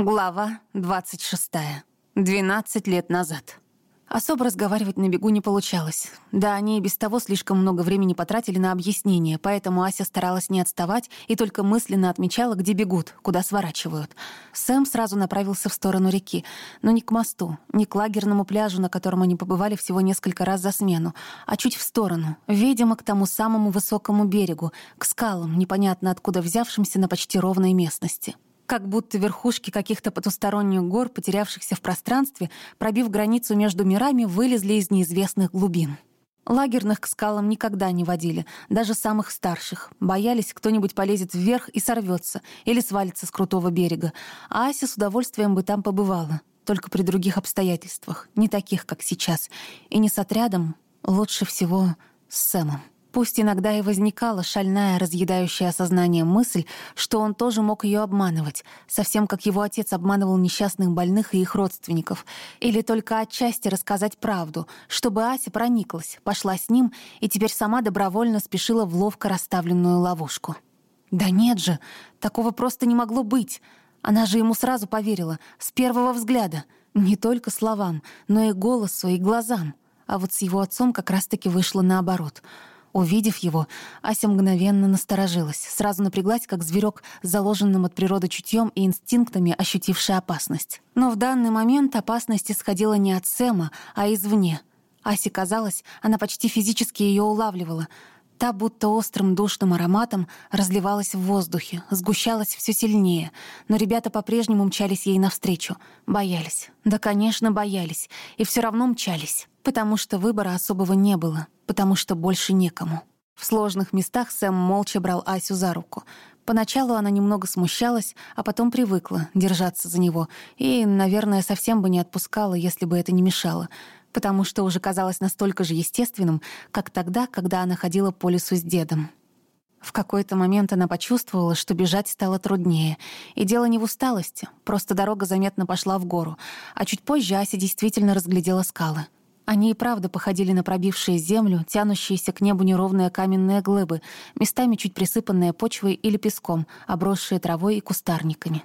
Глава 26. 12 лет назад. Особо разговаривать на бегу не получалось. Да, они и без того слишком много времени потратили на объяснение, поэтому Ася старалась не отставать и только мысленно отмечала, где бегут, куда сворачивают. Сэм сразу направился в сторону реки, но не к мосту, не к лагерному пляжу, на котором они побывали всего несколько раз за смену, а чуть в сторону, видимо, к тому самому высокому берегу, к скалам, непонятно откуда взявшимся на почти ровной местности как будто верхушки каких-то потусторонних гор, потерявшихся в пространстве, пробив границу между мирами, вылезли из неизвестных глубин. Лагерных к скалам никогда не водили, даже самых старших. Боялись, кто-нибудь полезет вверх и сорвется или свалится с крутого берега. А Ася с удовольствием бы там побывала, только при других обстоятельствах, не таких, как сейчас. И не с отрядом, лучше всего с Сэмом. Пусть иногда и возникала шальная, разъедающая сознание мысль, что он тоже мог ее обманывать, совсем как его отец обманывал несчастных больных и их родственников, или только отчасти рассказать правду, чтобы Ася прониклась, пошла с ним и теперь сама добровольно спешила в ловко расставленную ловушку. Да нет же, такого просто не могло быть. Она же ему сразу поверила, с первого взгляда, не только словам, но и голосу, и глазам. А вот с его отцом как раз-таки вышло наоборот — Увидев его, Ася мгновенно насторожилась, сразу напряглась, как зверек заложенным от природы чутьем и инстинктами, ощутивший опасность. Но в данный момент опасность исходила не от Сэма, а извне. Асе казалось, она почти физически ее улавливала. Та будто острым душным ароматом разливалась в воздухе, сгущалась все сильнее, но ребята по-прежнему мчались ей навстречу. Боялись. Да, конечно, боялись. И все равно мчались, потому что выбора особого не было потому что больше некому. В сложных местах Сэм молча брал Асю за руку. Поначалу она немного смущалась, а потом привыкла держаться за него и, наверное, совсем бы не отпускала, если бы это не мешало, потому что уже казалось настолько же естественным, как тогда, когда она ходила по лесу с дедом. В какой-то момент она почувствовала, что бежать стало труднее. И дело не в усталости, просто дорога заметно пошла в гору, а чуть позже Ася действительно разглядела скалы — они и правда походили на пробившие землю, тянущиеся к небу неровные каменные глыбы, местами чуть присыпанные почвой или песком, обросшие травой и кустарниками.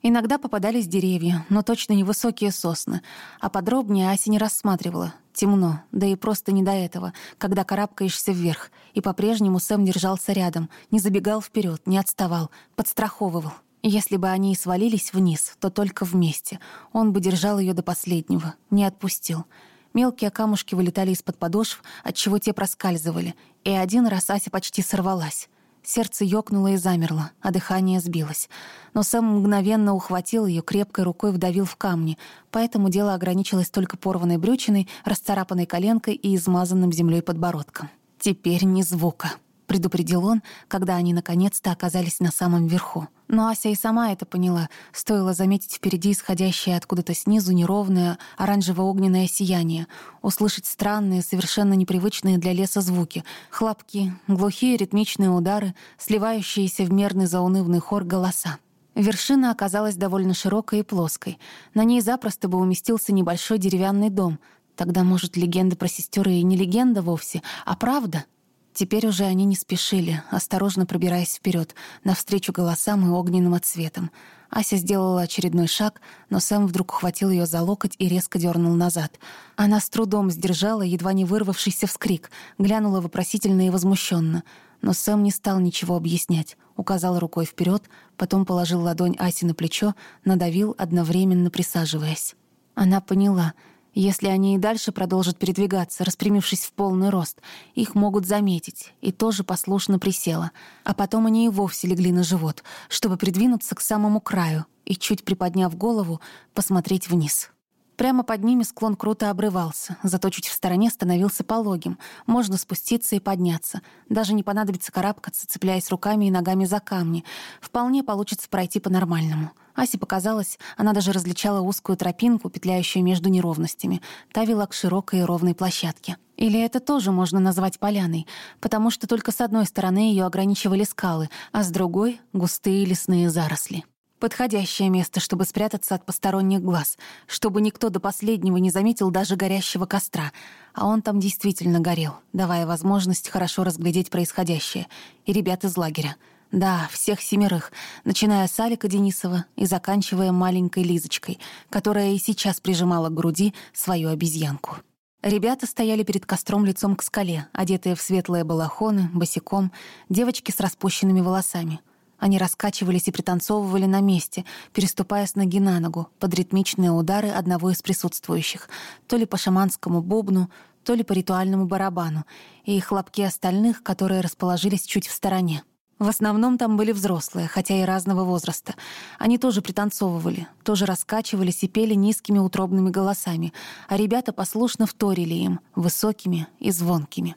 Иногда попадались деревья, но точно не высокие сосны, а подробнее Ася не рассматривала. Темно, да и просто не до этого, когда карабкаешься вверх, и по-прежнему Сэм держался рядом, не забегал вперед, не отставал, подстраховывал. Если бы они и свалились вниз, то только вместе. Он бы держал ее до последнего, не отпустил — Мелкие камушки вылетали из-под подошв, отчего те проскальзывали, и один раз Ася почти сорвалась. Сердце ёкнуло и замерло, а дыхание сбилось. Но Сэм мгновенно ухватил ее, крепкой рукой вдавил в камни, поэтому дело ограничилось только порванной брючиной, расцарапанной коленкой и измазанным землей подбородком. Теперь ни звука. — предупредил он, когда они наконец-то оказались на самом верху. Но Ася и сама это поняла, стоило заметить впереди исходящее откуда-то снизу неровное оранжево-огненное сияние, услышать странные, совершенно непривычные для леса звуки, хлопки, глухие ритмичные удары, сливающиеся в мерный заунывный хор голоса. Вершина оказалась довольно широкой и плоской. На ней запросто бы уместился небольшой деревянный дом. Тогда, может, легенда про сестер и не легенда вовсе, а правда — Теперь уже они не спешили, осторожно пробираясь вперед, навстречу голосам и огненным отсветам. Ася сделала очередной шаг, но Сэм вдруг ухватил ее за локоть и резко дернул назад. Она с трудом сдержала едва не вырвавшийся вскрик, глянула вопросительно и возмущенно. Но Сэм не стал ничего объяснять. Указал рукой вперед, потом положил ладонь Асе на плечо, надавил, одновременно присаживаясь. Она поняла — если они и дальше продолжат передвигаться, распрямившись в полный рост, их могут заметить, и тоже послушно присела. А потом они и вовсе легли на живот, чтобы придвинуться к самому краю и, чуть приподняв голову, посмотреть вниз. Прямо под ними склон круто обрывался, зато чуть в стороне становился пологим. Можно спуститься и подняться. Даже не понадобится карабкаться, цепляясь руками и ногами за камни. Вполне получится пройти по-нормальному. Асе показалось, она даже различала узкую тропинку, петляющую между неровностями. Та вела к широкой и ровной площадке. Или это тоже можно назвать поляной, потому что только с одной стороны ее ограничивали скалы, а с другой — густые лесные заросли. Подходящее место, чтобы спрятаться от посторонних глаз, чтобы никто до последнего не заметил даже горящего костра. А он там действительно горел, давая возможность хорошо разглядеть происходящее. И ребят из лагеря. Да, всех семерых, начиная с Алика Денисова и заканчивая маленькой Лизочкой, которая и сейчас прижимала к груди свою обезьянку. Ребята стояли перед костром лицом к скале, одетые в светлые балахоны, босиком, девочки с распущенными волосами. Они раскачивались и пританцовывали на месте, переступая с ноги на ногу под ритмичные удары одного из присутствующих, то ли по шаманскому бубну, то ли по ритуальному барабану, и хлопки остальных, которые расположились чуть в стороне. В основном там были взрослые, хотя и разного возраста. Они тоже пританцовывали, тоже раскачивались и пели низкими утробными голосами, а ребята послушно вторили им, высокими и звонкими.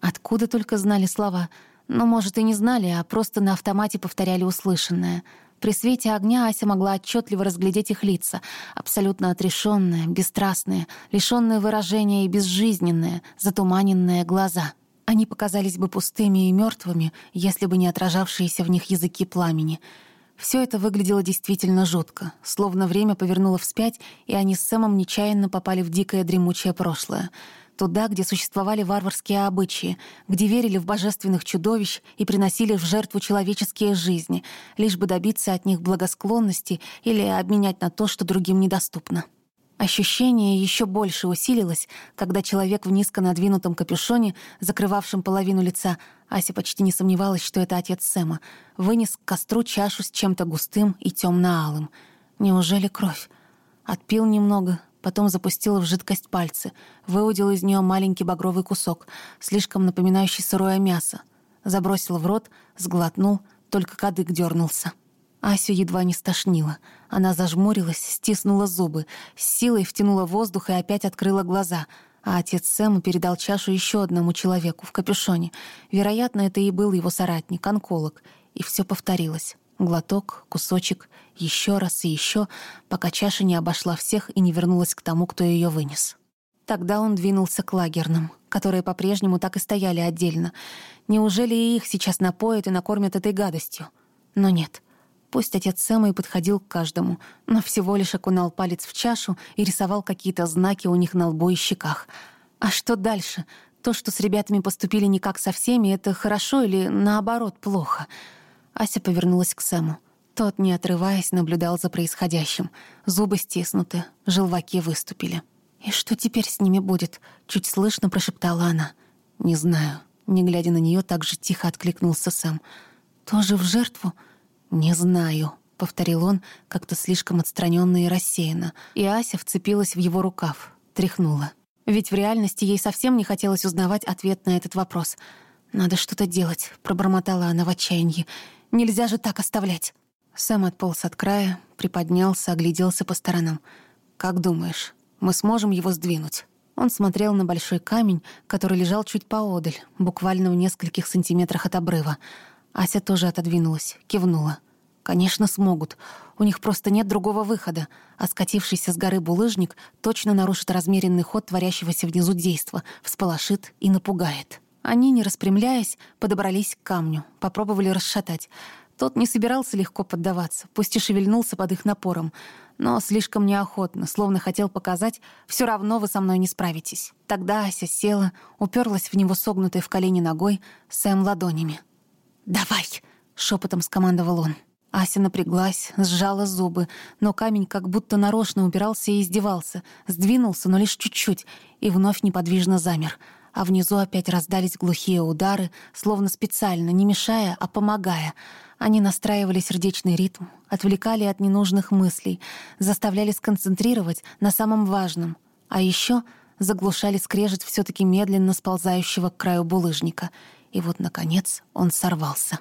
Откуда только знали слова? Ну, может, и не знали, а просто на автомате повторяли услышанное. При свете огня Ася могла отчетливо разглядеть их лица, абсолютно отрешенные, бесстрастные, лишенные выражения и безжизненные, затуманенные глаза — они показались бы пустыми и мертвыми, если бы не отражавшиеся в них языки пламени. Все это выглядело действительно жутко, словно время повернуло вспять, и они с Сэмом нечаянно попали в дикое дремучее прошлое. Туда, где существовали варварские обычаи, где верили в божественных чудовищ и приносили в жертву человеческие жизни, лишь бы добиться от них благосклонности или обменять на то, что другим недоступно. Ощущение еще больше усилилось, когда человек в низко надвинутом капюшоне, закрывавшем половину лица, Ася почти не сомневалась, что это отец Сэма, вынес к костру чашу с чем-то густым и темно-алым. Неужели кровь? Отпил немного, потом запустил в жидкость пальцы, выудил из нее маленький багровый кусок, слишком напоминающий сырое мясо, забросил в рот, сглотнул, только кадык дернулся. Асю едва не стошнило. Она зажмурилась, стиснула зубы, с силой втянула воздух и опять открыла глаза. А отец Сэма передал чашу еще одному человеку в капюшоне. Вероятно, это и был его соратник, онколог. И все повторилось. Глоток, кусочек, еще раз и еще, пока чаша не обошла всех и не вернулась к тому, кто ее вынес. Тогда он двинулся к лагерным, которые по-прежнему так и стояли отдельно. Неужели и их сейчас напоят и накормят этой гадостью? Но нет — Пусть отец Сэма и подходил к каждому, но всего лишь окунал палец в чашу и рисовал какие-то знаки у них на лбу и щеках. А что дальше? То, что с ребятами поступили не как со всеми, это хорошо или, наоборот, плохо? Ася повернулась к Сэму. Тот, не отрываясь, наблюдал за происходящим. Зубы стиснуты, желваки выступили. «И что теперь с ними будет?» — чуть слышно прошептала она. «Не знаю». Не глядя на нее, так же тихо откликнулся Сэм. «Тоже в жертву?» «Не знаю», — повторил он, как-то слишком отстраненно и рассеянно, и Ася вцепилась в его рукав, тряхнула. Ведь в реальности ей совсем не хотелось узнавать ответ на этот вопрос. «Надо что-то делать», — пробормотала она в отчаянии. «Нельзя же так оставлять». Сэм отполз от края, приподнялся, огляделся по сторонам. «Как думаешь, мы сможем его сдвинуть?» Он смотрел на большой камень, который лежал чуть поодаль, буквально в нескольких сантиметрах от обрыва. Ася тоже отодвинулась, кивнула. «Конечно, смогут. У них просто нет другого выхода, а скатившийся с горы булыжник точно нарушит размеренный ход творящегося внизу действа, всполошит и напугает». Они, не распрямляясь, подобрались к камню, попробовали расшатать. Тот не собирался легко поддаваться, пусть и шевельнулся под их напором, но слишком неохотно, словно хотел показать, все равно вы со мной не справитесь. Тогда Ася села, уперлась в него согнутой в колени ногой, Сэм ладонями. «Давай!» — шепотом скомандовал он. Ася напряглась, сжала зубы, но камень как будто нарочно упирался и издевался, сдвинулся, но лишь чуть-чуть, и вновь неподвижно замер. А внизу опять раздались глухие удары, словно специально, не мешая, а помогая. Они настраивали сердечный ритм, отвлекали от ненужных мыслей, заставляли сконцентрировать на самом важном. А еще заглушали скрежет все таки медленно сползающего к краю булыжника — и вот, наконец, он сорвался.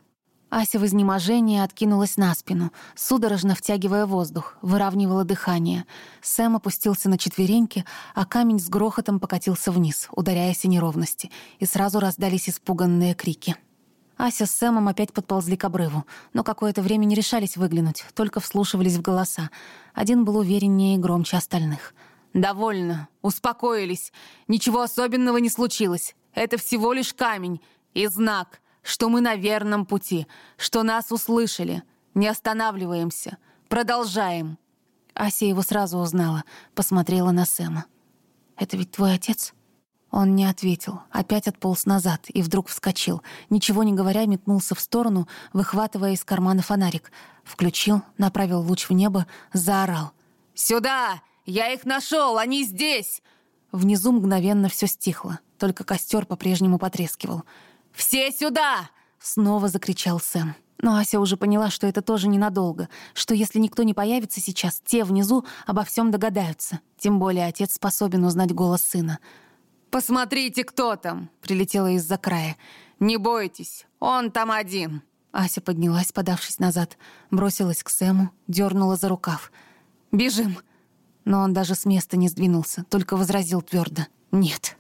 Ася в изнеможении откинулась на спину, судорожно втягивая воздух, выравнивала дыхание. Сэм опустился на четвереньки, а камень с грохотом покатился вниз, ударяясь о неровности, и сразу раздались испуганные крики. Ася с Сэмом опять подползли к обрыву, но какое-то время не решались выглянуть, только вслушивались в голоса. Один был увереннее и громче остальных. «Довольно. Успокоились. Ничего особенного не случилось. Это всего лишь камень и знак, что мы на верном пути, что нас услышали. Не останавливаемся. Продолжаем». Ася его сразу узнала, посмотрела на Сэма. «Это ведь твой отец?» Он не ответил, опять отполз назад и вдруг вскочил. Ничего не говоря, метнулся в сторону, выхватывая из кармана фонарик. Включил, направил луч в небо, заорал. «Сюда! Я их нашел! Они здесь!» Внизу мгновенно все стихло, только костер по-прежнему потрескивал. «Все сюда!» — снова закричал Сэм. Но Ася уже поняла, что это тоже ненадолго, что если никто не появится сейчас, те внизу обо всем догадаются. Тем более отец способен узнать голос сына. «Посмотрите, кто там!» — прилетела из-за края. «Не бойтесь, он там один!» Ася поднялась, подавшись назад, бросилась к Сэму, дернула за рукав. «Бежим!» Но он даже с места не сдвинулся, только возразил твердо. «Нет».